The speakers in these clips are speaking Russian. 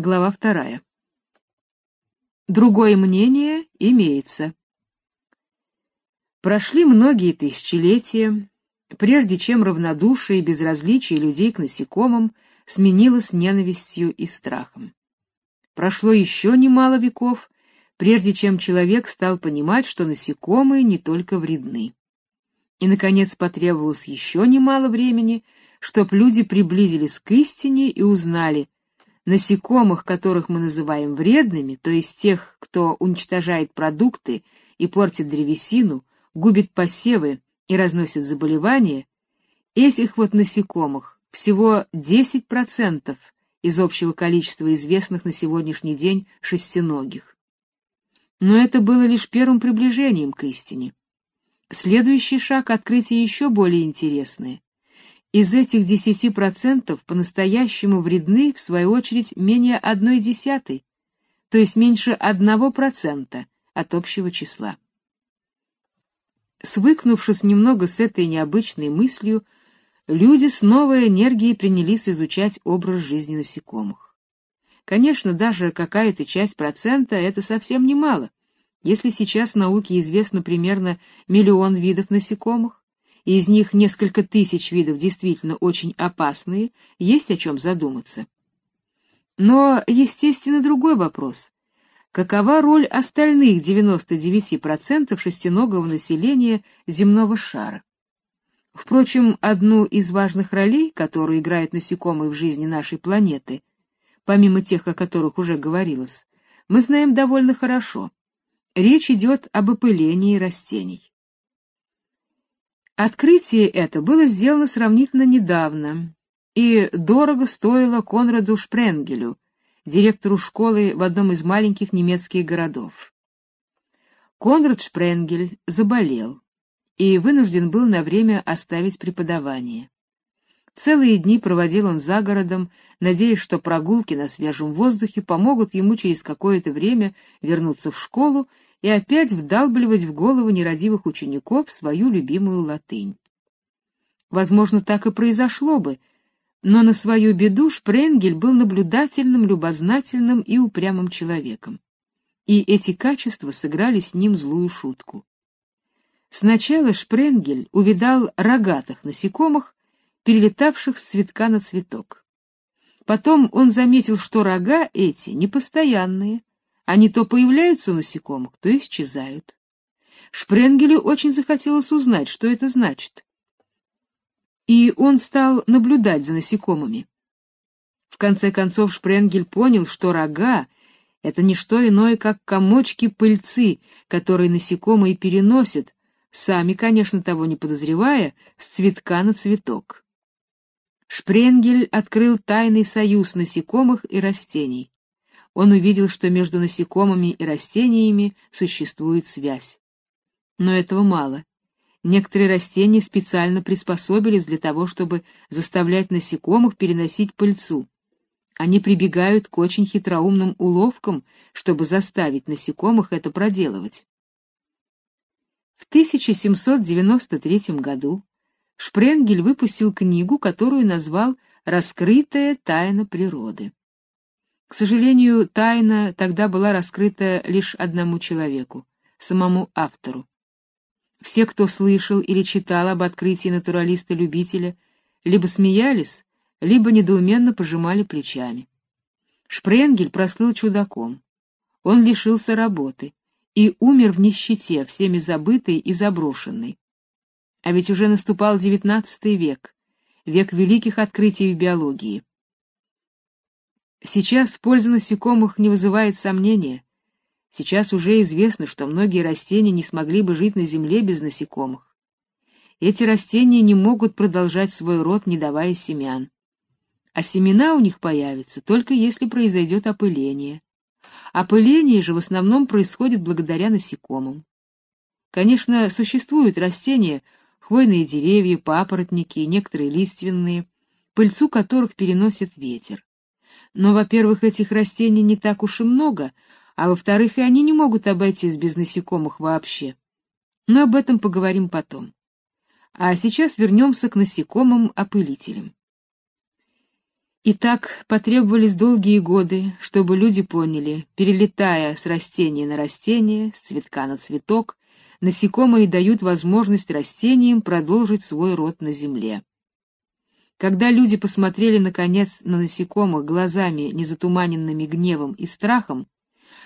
Глава вторая. Другое мнение имеется. Прошли многие тысячелетия, прежде чем равнодушие и безразличие людей к насекомым сменилось ненавистью и страхом. Прошло еще немало веков, прежде чем человек стал понимать, что насекомые не только вредны. И наконец потребовалось еще немало времени, чтоб люди приблизились к истине и узнали, насекомых, которых мы называем вредными, то есть тех, кто уничтожает продукты и портит древесину, губит посевы и разносит заболевания, этих вот насекомых всего 10% из общего количества известных на сегодняшний день шестиногих. Но это было лишь первым приближением к истине. Следующий шаг открытие еще более интересное. Из этих 10% по-настоящему вредны, в свою очередь, менее одной десятой, то есть меньше одного процента от общего числа. Свыкнувшись немного с этой необычной мыслью, люди с новой энергией принялись изучать образ жизни насекомых. Конечно, даже какая-то часть процента — это совсем немало. Если сейчас науке известно примерно миллион видов насекомых, из них несколько тысяч видов действительно очень опасные, есть о чем задуматься. Но, естественно, другой вопрос. Какова роль остальных 99% шестиногого населения земного шара? Впрочем, одну из важных ролей, которую играют насекомые в жизни нашей планеты, помимо тех, о которых уже говорилось, мы знаем довольно хорошо. Речь идет об опылении растений. Открытие это было сделано сравнительно недавно и дорого стоило Конраду Шпренгелю, директору школы в одном из маленьких немецких городов. Конрад Шпренгель заболел и вынужден был на время оставить преподавание. Целые дни проводил он за городом, надеясь, что прогулки на свежем воздухе помогут ему через какое-то время вернуться в школу и опять вдалбливать в голову нерадивых учеников свою любимую латынь. Возможно, так и произошло бы, но на свою беду Шпренгель был наблюдательным, любознательным и упрямым человеком. И эти качества сыграли с ним злую шутку. Сначала Шпренгель увидал рогатых насекомых, перелетавших с цветка на цветок. Потом он заметил, что рога эти непостоянные, они то появляются у насекомых, то исчезают. Шпренгелю очень захотелось узнать, что это значит. И он стал наблюдать за насекомыми. В конце концов Шпренгель понял, что рога — это не что иное, как комочки пыльцы, которые насекомые переносят, сами, конечно, того не подозревая, с цветка на цветок. Шпренгель открыл тайный союз насекомых и растений он увидел, что между насекомыми и растениями существует связь. Но этого мало. Некоторые растения специально приспособились для того, чтобы заставлять насекомых переносить пыльцу. Они прибегают к очень хитроумным уловкам, чтобы заставить насекомых это проделывать. В 1793 году Шпренгель выпустил книгу, которую назвал «Раскрытая тайна природы». К сожалению, тайна тогда была раскрыта лишь одному человеку, самому автору. Все, кто слышал или читал об открытии натуралиста-любителя, либо смеялись, либо недоуменно пожимали плечами. Шпренгель прослыл чудаком. Он лишился работы и умер в нищете, всеми забытый и заброшенный. А ведь уже наступал девятнадцатый век, век великих открытий в биологии. Сейчас польза насекомых не вызывает сомнения. Сейчас уже известно, что многие растения не смогли бы жить на земле без насекомых. Эти растения не могут продолжать свой род, не давая семян. А семена у них появятся только если произойдет опыление. Опыление же в основном происходит благодаря насекомым. Конечно, существуют растения, хвойные деревья, папоротники, некоторые лиственные, пыльцу которых переносит ветер. Но, во-первых, этих растений не так уж и много, а во-вторых, и они не могут обойтись без насекомых вообще. Но об этом поговорим потом. А сейчас вернемся к насекомым-опылителям. И так потребовались долгие годы, чтобы люди поняли, перелетая с растения на растение, с цветка на цветок, насекомые дают возможность растениям продолжить свой род на земле. Когда люди посмотрели наконец на насекомых глазами, незатуманенными гневом и страхом,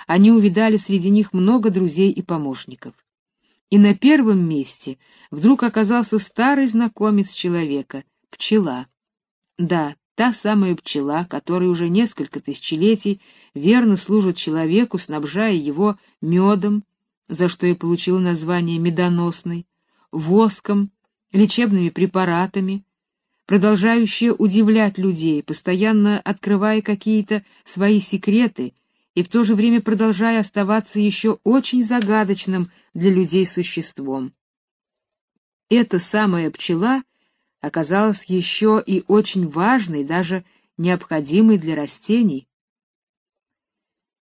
они увидали среди них много друзей и помощников. И на первом месте вдруг оказался старый знакомец человека пчела. Да, та самая пчела, которая уже несколько тысячелетий верно служит человеку, снабжая его медом, за что и получила название медоносной, воском, лечебными препаратами, продолжающая удивлять людей, постоянно открывая какие-то свои секреты и в то же время продолжая оставаться еще очень загадочным для людей существом. Эта самая пчела оказалась еще и очень важной, даже необходимой для растений.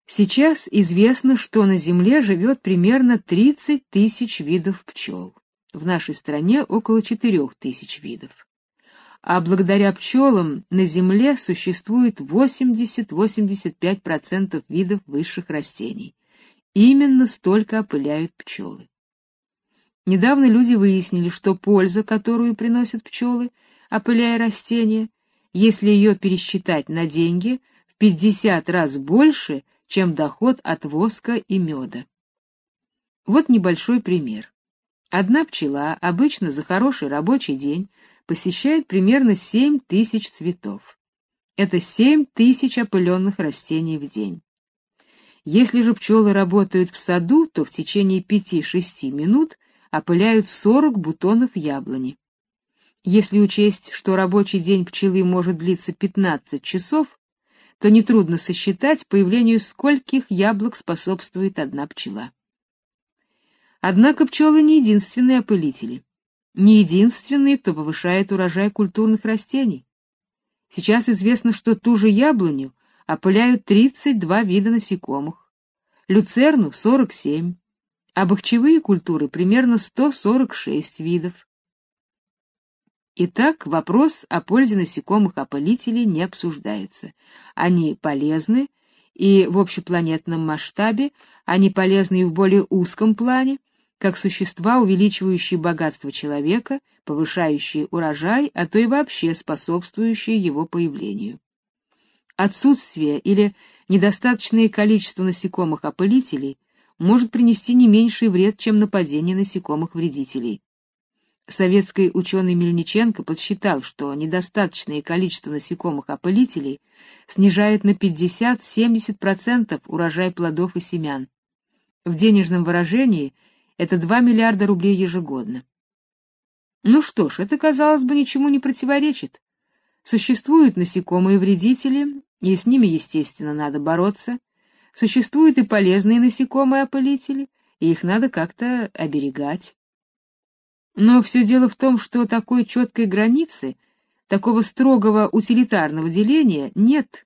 Сейчас известно, что на Земле живет примерно 30 тысяч видов пчел. В нашей стране около 4 тысяч видов а благодаря пчелам на Земле существует 80-85% видов высших растений. Именно столько опыляют пчелы. Недавно люди выяснили, что польза, которую приносят пчелы, опыляя растения, если ее пересчитать на деньги, в 50 раз больше, чем доход от воска и меда. Вот небольшой пример. Одна пчела обычно за хороший рабочий день посещает примерно 7 тысяч цветов. Это 7 тысяч опыленных растений в день. Если же пчелы работают в саду, то в течение 5-6 минут опыляют 40 бутонов яблони. Если учесть, что рабочий день пчелы может длиться 15 часов, то нетрудно сосчитать, появлению скольких яблок способствует одна пчела. Однако пчелы не единственные опылители не единственный, кто повышает урожай культурных растений. Сейчас известно, что ту же яблоню опыляют 32 вида насекомых, люцерну 47, а бахчевые культуры примерно 146 видов. Итак, вопрос о пользе насекомых-опылителей не обсуждается. Они полезны, и в общепланетном масштабе они полезны и в более узком плане, как существа, увеличивающие богатство человека, повышающие урожай, а то и вообще способствующие его появлению. Отсутствие или недостаточное количество насекомых-опылителей может принести не меньший вред, чем нападение насекомых-вредителей. Советский ученый Мельниченко подсчитал, что недостаточное количество насекомых-опылителей снижает на 50-70% урожай плодов и семян. В денежном выражении – это 2 миллиарда рублей ежегодно. Ну что ж, это, казалось бы, ничему не противоречит. Существуют насекомые-вредители, и с ними, естественно, надо бороться. Существуют и полезные насекомые-опылители, и их надо как-то оберегать. Но все дело в том, что такой четкой границы, такого строгого утилитарного деления нет.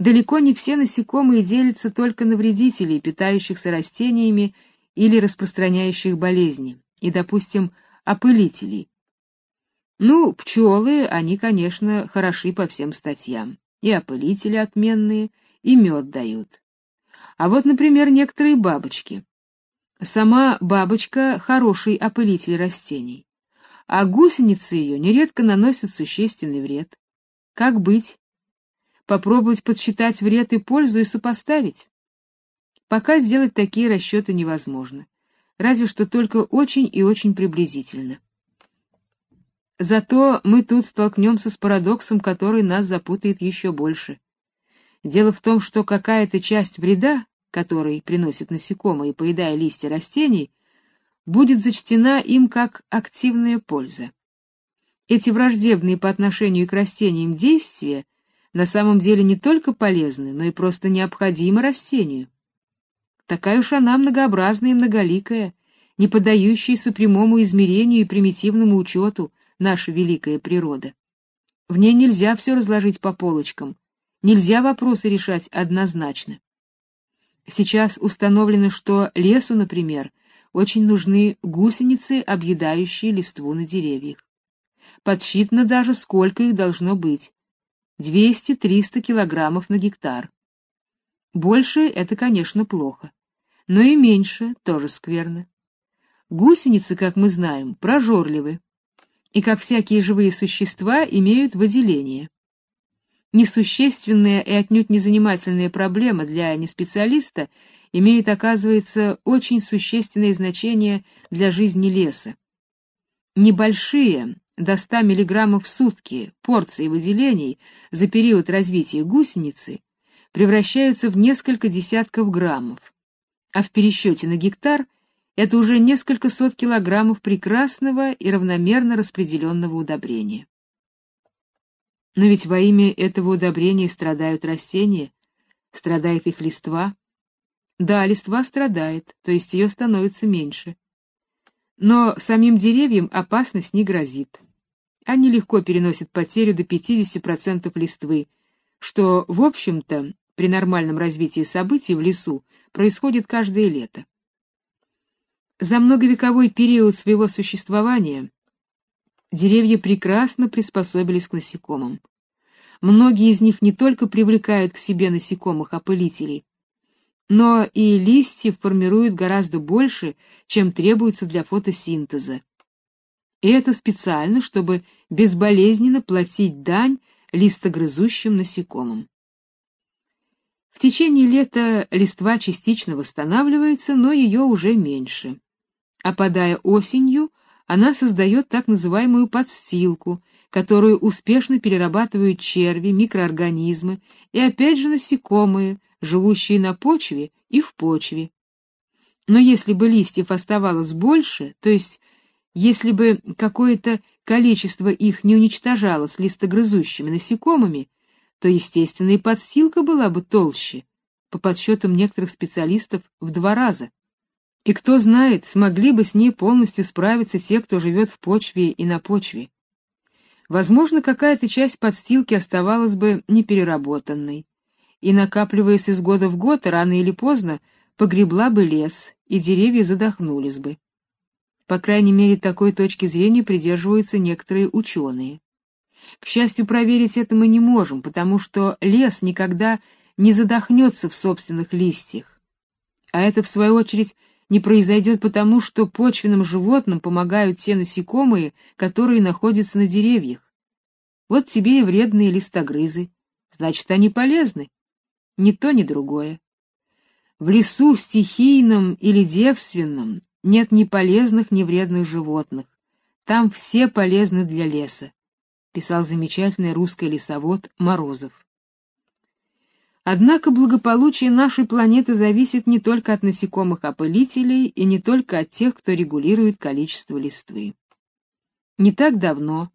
Далеко не все насекомые делятся только на вредителей, питающихся растениями или распространяющих болезни, и, допустим, опылителей. Ну, пчелы, они, конечно, хороши по всем статьям. И опылители отменные, и мед дают. А вот, например, некоторые бабочки. Сама бабочка хороший опылитель растений, а гусеницы ее нередко наносят существенный вред. Как быть? Попробовать подсчитать вред и пользу и сопоставить? Пока сделать такие расчеты невозможно, разве что только очень и очень приблизительно. Зато мы тут столкнемся с парадоксом, который нас запутает еще больше. Дело в том, что какая-то часть вреда, который приносят насекомые, поедая листья растений, будет зачтена им как активная польза. Эти враждебные по отношению к растениям действия на самом деле не только полезны, но и просто необходимы растению. Такая уж она многообразная и многоликая, не поддающаяся прямому измерению и примитивному учету наша великая природа. В ней нельзя все разложить по полочкам, нельзя вопросы решать однозначно. Сейчас установлено, что лесу, например, очень нужны гусеницы, объедающие листву на деревьях. Подсчитано даже, сколько их должно быть. 200-300 килограммов на гектар. Больше это, конечно, плохо, но и меньше тоже скверно. Гусеницы, как мы знаем, прожорливы, и, как всякие живые существа, имеют выделение. Несущественная и отнюдь незанимательная проблема для неспециалиста имеет, оказывается, очень существенное значение для жизни леса. Небольшие, до 100 мг в сутки, порции выделений за период развития гусеницы превращаются в несколько десятков граммов, а в пересчете на гектар это уже несколько сот килограммов прекрасного и равномерно распределенного удобрения. Но ведь во имя этого удобрения страдают растения, страдает их листва. Да, листва страдает, то есть ее становится меньше. Но самим деревьям опасность не грозит. Они легко переносят потерю до 50% листвы, что, в общем-то, при нормальном развитии событий в лесу происходит каждое лето. За многовековой период своего существования деревья прекрасно приспособились к насекомым. Многие из них не только привлекают к себе насекомых-опылителей, но и листьев формируют гораздо больше, чем требуется для фотосинтеза. И это специально, чтобы безболезненно платить дань листогрызущим насекомым. В течение лета листва частично восстанавливается, но ее уже меньше. Опадая осенью, она создает так называемую подстилку, которую успешно перерабатывают черви, микроорганизмы и опять же насекомые, живущие на почве и в почве. Но если бы листьев оставалось больше, то есть если бы какое-то количество их не уничтожалось листогрызущими насекомыми, то, естественно, и подстилка была бы толще, по подсчетам некоторых специалистов, в два раза. И кто знает, смогли бы с ней полностью справиться те, кто живет в почве и на почве. Возможно, какая-то часть подстилки оставалась бы непереработанной, и, накапливаясь из года в год, рано или поздно погребла бы лес, и деревья задохнулись бы. По крайней мере, такой точки зрения придерживаются некоторые ученые. К счастью, проверить это мы не можем, потому что лес никогда не задохнется в собственных листьях. А это, в свою очередь, не произойдет потому, что почвенным животным помогают те насекомые, которые находятся на деревьях. Вот тебе и вредные листогрызы. Значит, они полезны. Ни то, ни другое. В лесу стихийном или девственном нет ни полезных, ни вредных животных. Там все полезны для леса, писал замечательный русский лесовод Морозов. Однако благополучие нашей планеты зависит не только от насекомых-опылителей и не только от тех, кто регулирует количество листвы. Не так давно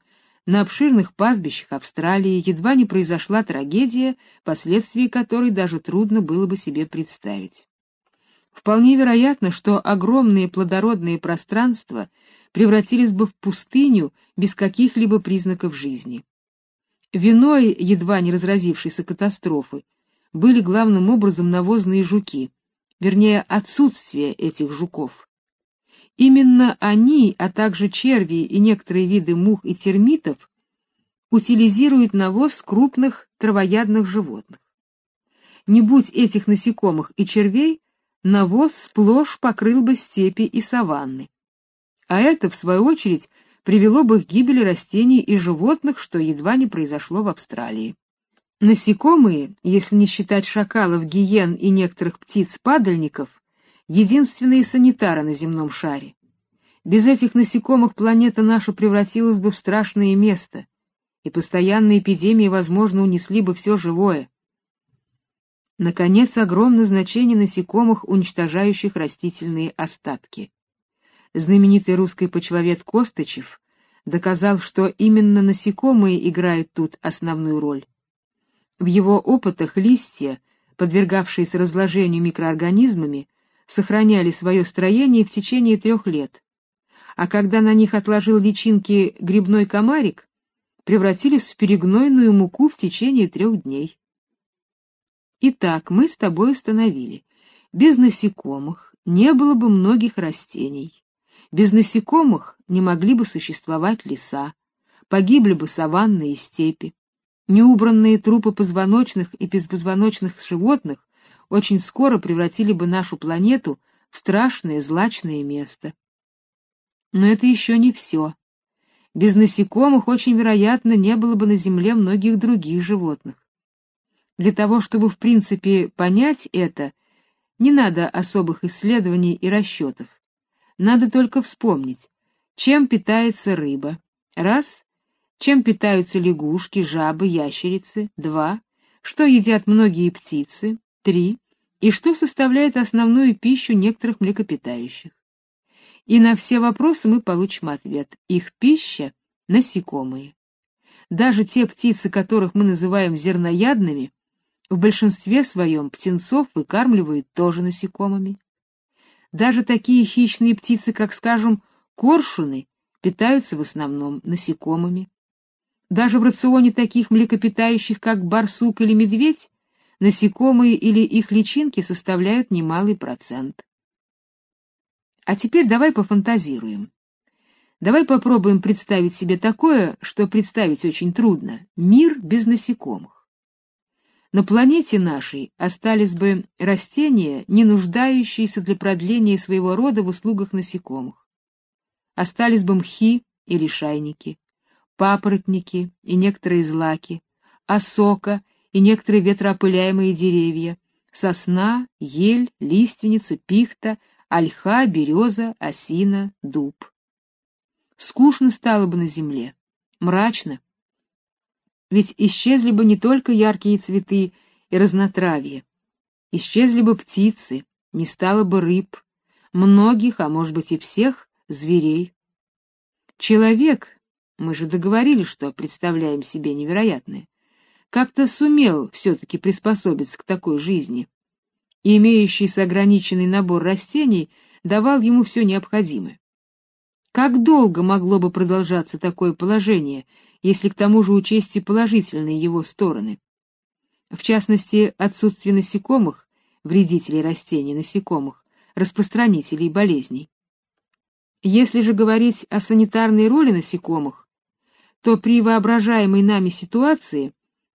на обширных пастбищах Австралии едва не произошла трагедия, последствия которой даже трудно было бы себе представить. Вполне вероятно, что огромные плодородные пространства превратились бы в пустыню без каких-либо признаков жизни. Виной едва не разразившейся катастрофы были главным образом навозные жуки, вернее, отсутствие этих жуков. Именно они, а также черви и некоторые виды мух и термитов утилизируют навоз крупных травоядных животных. Не будь этих насекомых и червей, навоз сплошь покрыл бы степи и саванны. А это, в свою очередь, привело бы к гибели растений и животных, что едва не произошло в Австралии. Насекомые, если не считать шакалов, гиен и некоторых птиц-падальников, единственные санитары на земном шаре. Без этих насекомых планета наша превратилась бы в страшное место, и постоянные эпидемии, возможно, унесли бы все живое. Наконец, огромное значение насекомых, уничтожающих растительные остатки. Знаменитый русский почвовед Костычев доказал, что именно насекомые играют тут основную роль. В его опытах листья, подвергавшиеся разложению микроорганизмами, сохраняли свое строение в течение трех лет, а когда на них отложил личинки грибной комарик, превратились в перегнойную муку в течение трех дней. Итак, мы с тобой установили, без насекомых не было бы многих растений, без насекомых не могли бы существовать леса, погибли бы саванны и степи. Неубранные трупы позвоночных и беспозвоночных животных очень скоро превратили бы нашу планету в страшное злачное место. Но это еще не все. Без насекомых очень вероятно не было бы на Земле многих других животных. Для того, чтобы в принципе понять это, не надо особых исследований и расчетов. Надо только вспомнить, чем питается рыба. Раз. Чем питаются лягушки, жабы, ящерицы. Два. Что едят многие птицы. Три. И что составляет основную пищу некоторых млекопитающих. И на все вопросы мы получим ответ. Их пища — насекомые. Даже те птицы, которых мы называем зерноядными, в большинстве своем птенцов выкармливают тоже насекомыми. Даже такие хищные птицы, как, скажем, коршуны, питаются в основном насекомыми. Даже в рационе таких млекопитающих, как барсук или медведь, насекомые или их личинки составляют немалый процент. А теперь давай пофантазируем. Давай попробуем представить себе такое, что представить очень трудно — мир без насекомых на планете нашей остались бы растения, не нуждающиеся для продления своего рода в услугах насекомых. Остались бы мхи и лишайники, папоротники и некоторые злаки, осока и некоторые ветроопыляемые деревья, сосна, ель, лиственница, пихта, ольха, береза, осина, дуб. Скучно стало бы на земле, мрачно, ведь исчезли бы не только яркие цветы и разнотравье, исчезли бы птицы, не стало бы рыб, многих, а может быть и всех, зверей. Человек, мы же договорились, что представляем себе невероятное, как-то сумел все-таки приспособиться к такой жизни, и имеющийся ограниченный набор растений давал ему все необходимое. Как долго могло бы продолжаться такое положение, если к тому же учесть и положительные его стороны. В частности, отсутствие насекомых, вредителей растений насекомых, распространителей болезней. Если же говорить о санитарной роли насекомых, то при воображаемой нами ситуации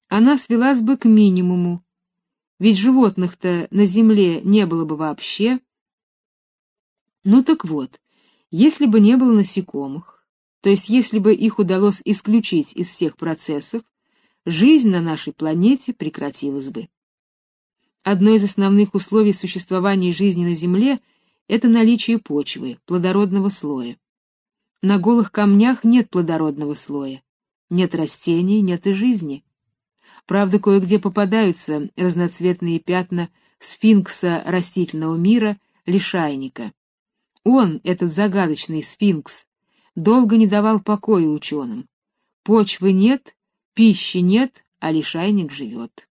она свелась бы к минимуму, ведь животных-то на земле не было бы вообще. Ну так вот, если бы не было насекомых, то есть если бы их удалось исключить из всех процессов, жизнь на нашей планете прекратилась бы. Одно из основных условий существования жизни на Земле — это наличие почвы, плодородного слоя. На голых камнях нет плодородного слоя, нет растений, нет и жизни. Правда, кое-где попадаются разноцветные пятна сфинкса растительного мира, лишайника. Он, этот загадочный сфинкс, долго не давал покоя ученым. Почвы нет, пищи нет, а лишайник живет.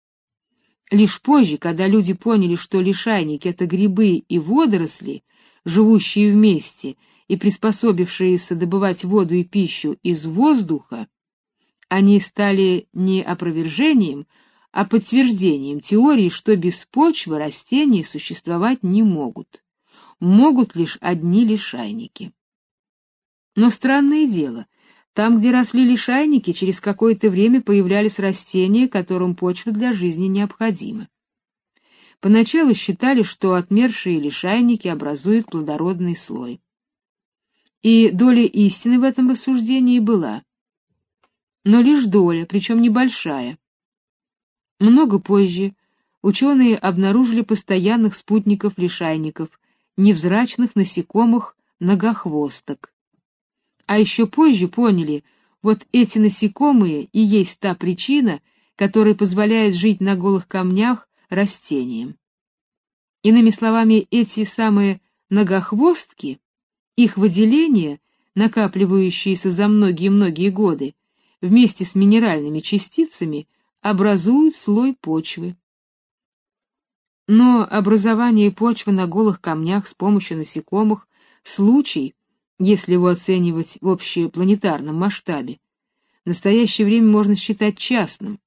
Лишь позже, когда люди поняли, что лишайник — это грибы и водоросли, живущие вместе и приспособившиеся добывать воду и пищу из воздуха, они стали не опровержением, а подтверждением теории, что без почвы растения существовать не могут. Могут лишь одни лишайники. Но странное дело, там, где росли лишайники, через какое-то время появлялись растения, которым почва для жизни необходима. Поначалу считали, что отмершие лишайники образуют плодородный слой. И доля истины в этом рассуждении была. Но лишь доля, причем небольшая. Много позже ученые обнаружили постоянных спутников лишайников, невзрачных насекомых многохвосток. А еще позже поняли, вот эти насекомые и есть та причина, которая позволяет жить на голых камнях растениям. Иными словами, эти самые многохвостки, их выделения, накапливающиеся за многие-многие годы, вместе с минеральными частицами образуют слой почвы. Но образование почвы на голых камнях с помощью насекомых — случай, если его оценивать в общепланетарном масштабе, в настоящее время можно считать частным.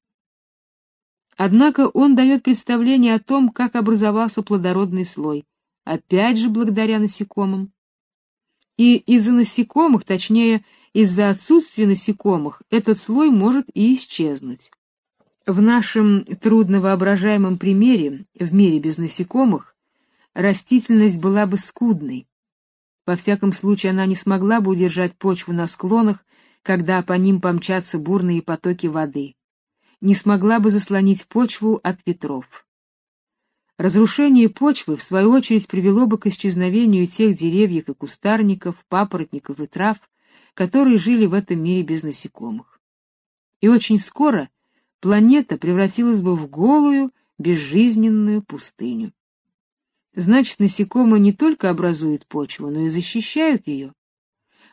Однако он дает представление о том, как образовался плодородный слой, опять же благодаря насекомым. И из-за насекомых, точнее, из-за отсутствия насекомых, этот слой может и исчезнуть. В нашем трудновоображаемом примере, в мире без насекомых, растительность была бы скудной. Во всяком случае, она не смогла бы удержать почву на склонах, когда по ним помчатся бурные потоки воды. Не смогла бы заслонить почву от ветров. Разрушение почвы, в свою очередь, привело бы к исчезновению тех деревьев и кустарников, папоротников и трав, которые жили в этом мире без насекомых. И очень скоро планета превратилась бы в голую, безжизненную пустыню. Значит, насекомые не только образуют почву, но и защищают ее.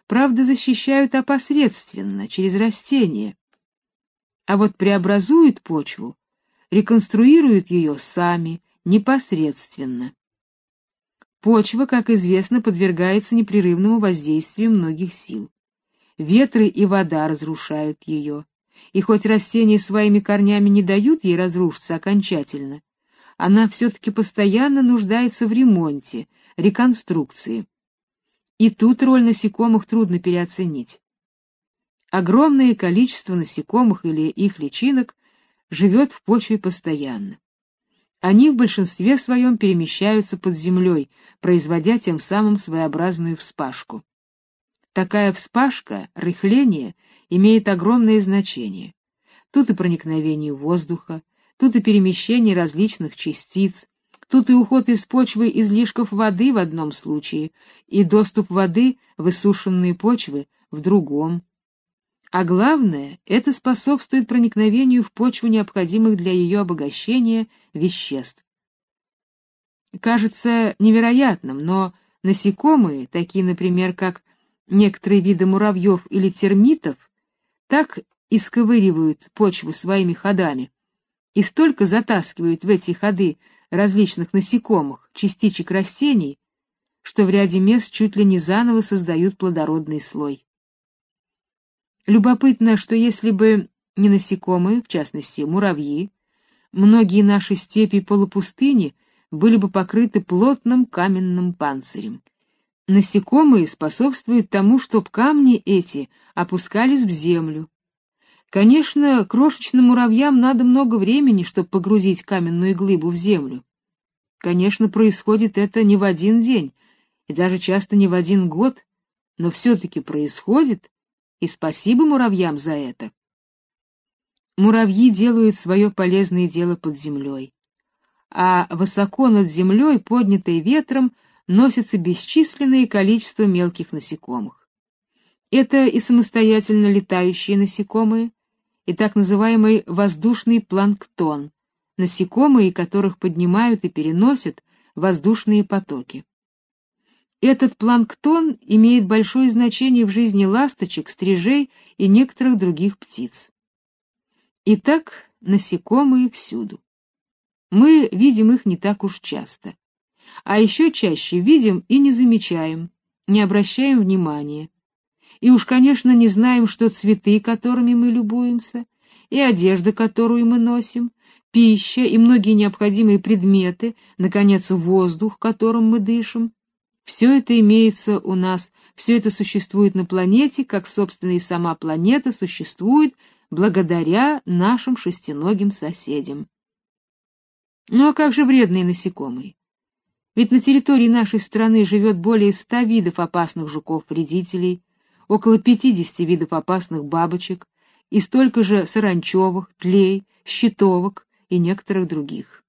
Правда, защищают опосредственно, через растения. А вот преобразуют почву, реконструируют ее сами, непосредственно. Почва, как известно, подвергается непрерывному воздействию многих сил. Ветры и вода разрушают ее и хоть растения своими корнями не дают ей разрушиться окончательно, она все-таки постоянно нуждается в ремонте, реконструкции. И тут роль насекомых трудно переоценить. Огромное количество насекомых или их личинок живет в почве постоянно. Они в большинстве своем перемещаются под землей, производя тем самым своеобразную вспашку. Такая вспашка, рыхление — имеет огромное значение. Тут и проникновение воздуха, тут и перемещение различных частиц, тут и уход из почвы излишков воды в одном случае, и доступ воды в высушенные почвы в другом. А главное, это способствует проникновению в почву необходимых для ее обогащения веществ. Кажется невероятным, но насекомые, такие, например, как некоторые виды муравьев или термитов, так исковыривают почву своими ходами и столько затаскивают в эти ходы различных насекомых, частичек растений, что в ряде мест чуть ли не заново создают плодородный слой. Любопытно, что если бы не насекомые, в частности муравьи, многие наши степи и полупустыни были бы покрыты плотным каменным панцирем. Насекомые способствуют тому, чтоб камни эти опускались в землю. Конечно, крошечным муравьям надо много времени, чтобы погрузить каменную глыбу в землю. Конечно, происходит это не в один день, и даже часто не в один год, но все-таки происходит, и спасибо муравьям за это. Муравьи делают свое полезное дело под землей, а высоко над землей, поднятой ветром, носится бесчисленное количество мелких насекомых. Это и самостоятельно летающие насекомые, и так называемый воздушный планктон, насекомые, которых поднимают и переносят воздушные потоки. Этот планктон имеет большое значение в жизни ласточек, стрижей и некоторых других птиц. Итак, насекомые всюду. Мы видим их не так уж часто а еще чаще видим и не замечаем, не обращаем внимания. И уж, конечно, не знаем, что цветы, которыми мы любуемся, и одежда, которую мы носим, пища и многие необходимые предметы, наконец, воздух, которым мы дышим, все это имеется у нас, все это существует на планете, как, собственно, и сама планета существует благодаря нашим шестиногим соседям. Ну а как же вредные насекомые? Ведь на территории нашей страны живет более ста видов опасных жуков-вредителей, около 50 видов опасных бабочек и столько же саранчевых, тлей, щитовок и некоторых других.